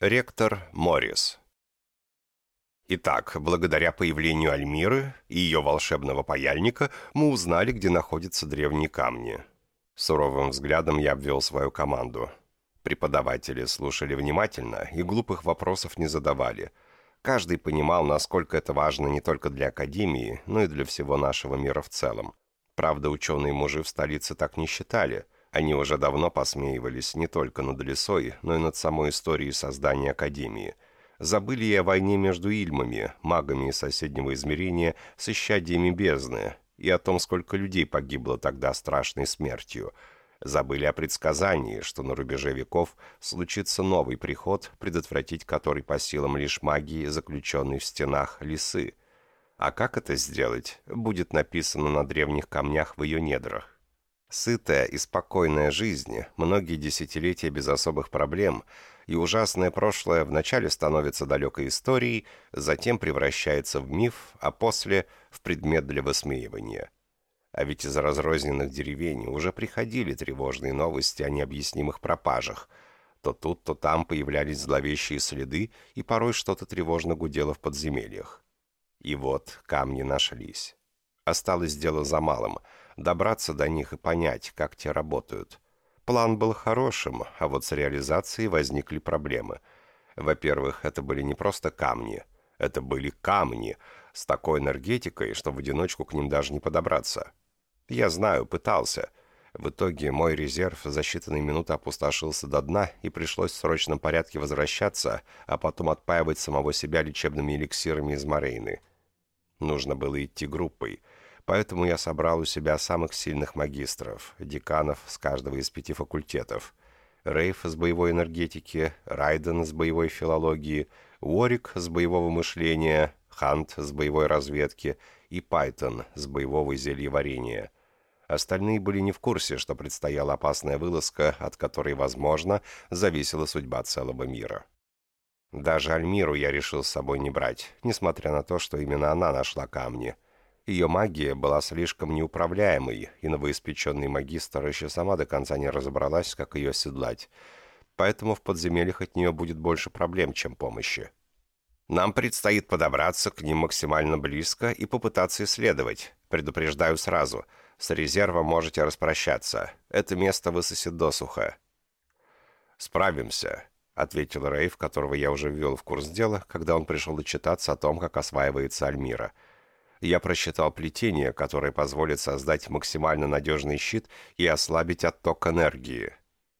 Ректор Моррис Итак, благодаря появлению Альмиры и ее волшебного паяльника мы узнали, где находятся древние камни. Суровым взглядом я обвел свою команду. Преподаватели слушали внимательно и глупых вопросов не задавали. Каждый понимал, насколько это важно не только для Академии, но и для всего нашего мира в целом. Правда, ученые-мужи в столице так не считали – они уже давно посмеивались не только над лесой, но и над самой историей создания Академии. Забыли и о войне между Ильмами, магами из соседнего измерения, с исчадиями бездны, и о том, сколько людей погибло тогда страшной смертью. Забыли о предсказании, что на рубеже веков случится новый приход, предотвратить который по силам лишь магии, заключенной в стенах лесы. А как это сделать, будет написано на древних камнях в ее недрах. Сытая и спокойная жизнь, многие десятилетия без особых проблем, и ужасное прошлое вначале становится далекой историей, затем превращается в миф, а после – в предмет для высмеивания. А ведь из разрозненных деревень уже приходили тревожные новости о необъяснимых пропажах. То тут, то там появлялись зловещие следы, и порой что-то тревожно гудело в подземельях. И вот камни нашлись. Осталось дело за малым – добраться до них и понять, как те работают. План был хорошим, а вот с реализацией возникли проблемы. Во-первых, это были не просто камни. Это были камни с такой энергетикой, что в одиночку к ним даже не подобраться. Я знаю, пытался. В итоге мой резерв за считанные минуты опустошился до дна, и пришлось в срочном порядке возвращаться, а потом отпаивать самого себя лечебными эликсирами из Морейны. Нужно было идти группой — Поэтому я собрал у себя самых сильных магистров, деканов с каждого из пяти факультетов. Рейф с боевой энергетики, Райден с боевой филологии, Уорик с боевого мышления, Хант с боевой разведки и Пайтон с боевого зельеварения. Остальные были не в курсе, что предстояла опасная вылазка, от которой, возможно, зависела судьба целого мира. Даже Альмиру я решил с собой не брать, несмотря на то, что именно она нашла камни – ее магия была слишком неуправляемой, и новоиспеченный магистр еще сама до конца не разобралась, как ее седлать. Поэтому в подземельях от нее будет больше проблем, чем помощи. Нам предстоит подобраться к ним максимально близко и попытаться исследовать. Предупреждаю сразу. С резервом можете распрощаться. Это место высосет досуха. «Справимся», — ответил Рейв, которого я уже ввел в курс дела, когда он пришел отчитаться о том, как осваивается Альмира — я просчитал плетение, которое позволит создать максимально надежный щит и ослабить отток энергии.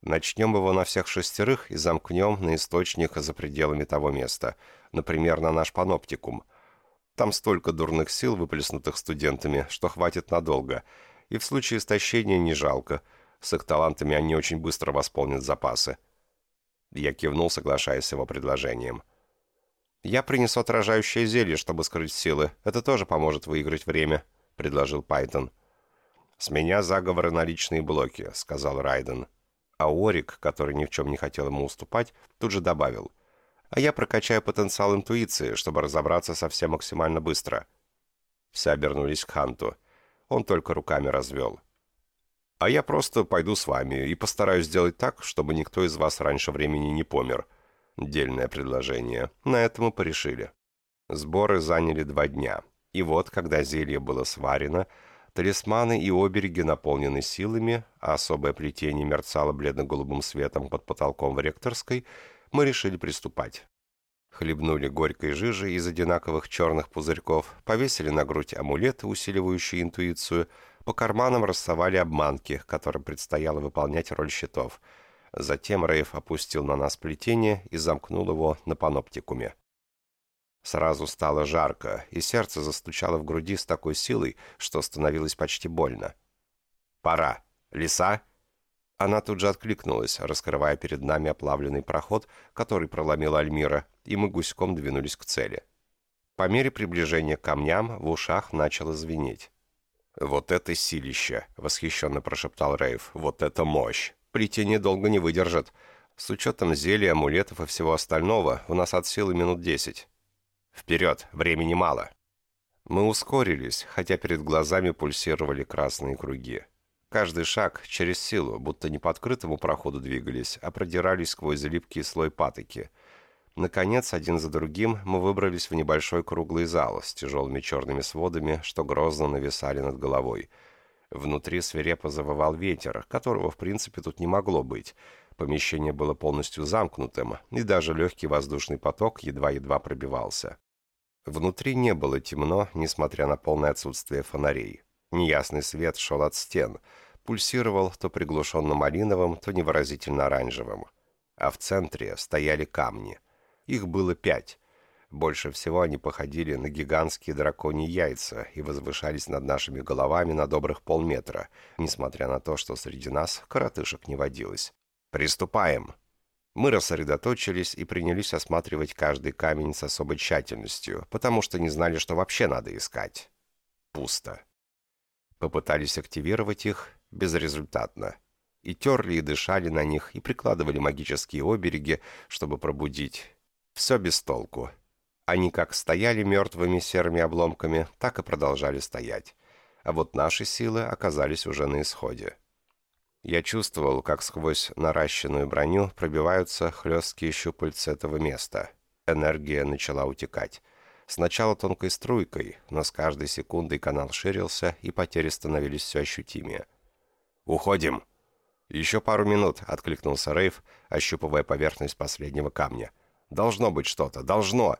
Начнем его на всех шестерых и замкнем на источник за пределами того места, например, на наш паноптикум. Там столько дурных сил, выплеснутых студентами, что хватит надолго, и в случае истощения не жалко. С их талантами они очень быстро восполнят запасы. Я кивнул, соглашаясь с его предложением. «Я принесу отражающее зелье, чтобы скрыть силы. Это тоже поможет выиграть время», — предложил Пайтон. «С меня заговоры на личные блоки», — сказал Райден. А Орик, который ни в чем не хотел ему уступать, тут же добавил. «А я прокачаю потенциал интуиции, чтобы разобраться со всем максимально быстро». Все обернулись к Ханту. Он только руками развел. «А я просто пойду с вами и постараюсь сделать так, чтобы никто из вас раньше времени не помер», — Дельное предложение. На этом мы порешили. Сборы заняли два дня. И вот, когда зелье было сварено, талисманы и обереги наполнены силами, а особое плетение мерцало бледно-голубым светом под потолком в ректорской, мы решили приступать. Хлебнули горькой жижи из одинаковых черных пузырьков, повесили на грудь амулеты, усиливающие интуицию, по карманам рассовали обманки, которым предстояло выполнять роль щитов – Затем Рейв опустил на нас плетение и замкнул его на паноптикуме. Сразу стало жарко, и сердце застучало в груди с такой силой, что становилось почти больно. «Пора! Лиса!» Она тут же откликнулась, раскрывая перед нами оплавленный проход, который проломила Альмира, и мы гуськом двинулись к цели. По мере приближения к камням в ушах начало звенеть. «Вот это силище!» — восхищенно прошептал Рейв. «Вот это мощь!» Плетение долго не выдержит. С учетом зелий, амулетов и всего остального, у нас от силы минут десять. Вперед, времени мало. Мы ускорились, хотя перед глазами пульсировали красные круги. Каждый шаг через силу, будто не по открытому проходу двигались, а продирались сквозь липкий слой патоки. Наконец, один за другим, мы выбрались в небольшой круглый зал с тяжелыми черными сводами, что грозно нависали над головой. Внутри свирепо завывал ветер, которого, в принципе, тут не могло быть. Помещение было полностью замкнутым, и даже легкий воздушный поток едва-едва пробивался. Внутри не было темно, несмотря на полное отсутствие фонарей. Неясный свет шел от стен, пульсировал то приглушенно-малиновым, то невыразительно оранжевым. А в центре стояли камни — их было пять. Больше всего они походили на гигантские драконьи яйца и возвышались над нашими головами на добрых полметра, несмотря на то, что среди нас коротышек не водилось. «Приступаем!» Мы рассредоточились и принялись осматривать каждый камень с особой тщательностью, потому что не знали, что вообще надо искать. Пусто. Попытались активировать их безрезультатно. И терли и дышали на них, и прикладывали магические обереги, чтобы пробудить все без толку. Они как стояли мертвыми серыми обломками, так и продолжали стоять. А вот наши силы оказались уже на исходе. Я чувствовал, как сквозь наращенную броню пробиваются хлесткие щупальца этого места. Энергия начала утекать. Сначала тонкой струйкой, но с каждой секундой канал ширился, и потери становились все ощутимее. «Уходим!» «Еще пару минут», — откликнулся Рейв, ощупывая поверхность последнего камня. Должно быть что-то, должно.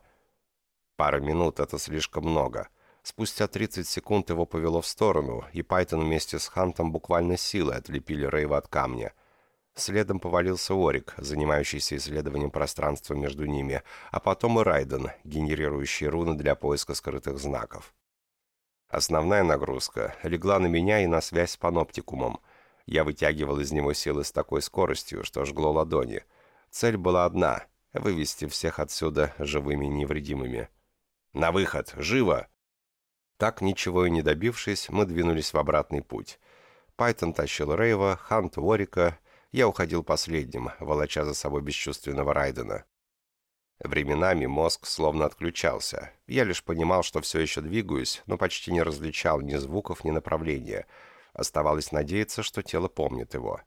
Пара минут — это слишком много. Спустя 30 секунд его повело в сторону, и Пайтон вместе с Хантом буквально силой отлепили Рейва от камня. Следом повалился Орик, занимающийся исследованием пространства между ними, а потом и Райден, генерирующий руны для поиска скрытых знаков. Основная нагрузка легла на меня и на связь с паноптикумом. Я вытягивал из него силы с такой скоростью, что жгло ладони. Цель была одна — вывести всех отсюда живыми и невредимыми. «На выход! Живо!» Так, ничего и не добившись, мы двинулись в обратный путь. Пайтон тащил Рейва, Хант Уорика, я уходил последним, волоча за собой бесчувственного Райдена. Временами мозг словно отключался. Я лишь понимал, что все еще двигаюсь, но почти не различал ни звуков, ни направления. Оставалось надеяться, что тело помнит его.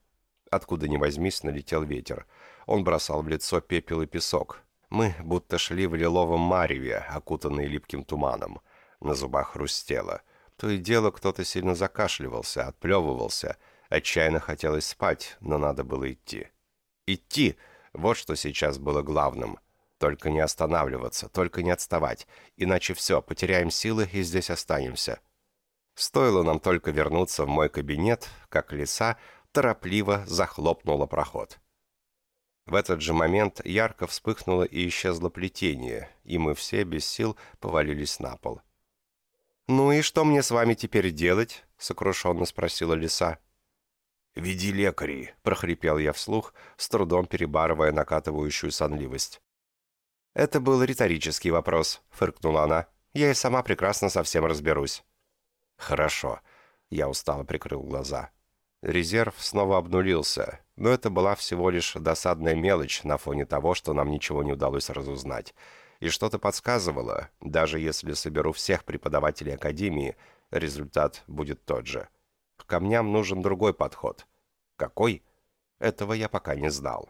Откуда ни возьмись, налетел ветер. Он бросал в лицо пепел и песок. Мы будто шли в лиловом мареве, окутанные липким туманом. На зубах хрустело. То и дело кто-то сильно закашливался, отплевывался. Отчаянно хотелось спать, но надо было идти. Идти! Вот что сейчас было главным. Только не останавливаться, только не отставать. Иначе все, потеряем силы и здесь останемся. Стоило нам только вернуться в мой кабинет, как лиса торопливо захлопнула проход. В этот же момент ярко вспыхнуло и исчезло плетение, и мы все без сил повалились на пол. «Ну и что мне с вами теперь делать?» — сокрушенно спросила лиса. «Веди лекарей», — прохрипел я вслух, с трудом перебарывая накатывающую сонливость. «Это был риторический вопрос», — фыркнула она. «Я и сама прекрасно со всем разберусь». «Хорошо», — я устало прикрыл глаза. Резерв снова обнулился, но это была всего лишь досадная мелочь на фоне того, что нам ничего не удалось разузнать. И что-то подсказывало, даже если соберу всех преподавателей Академии, результат будет тот же. К камням нужен другой подход. Какой? Этого я пока не знал.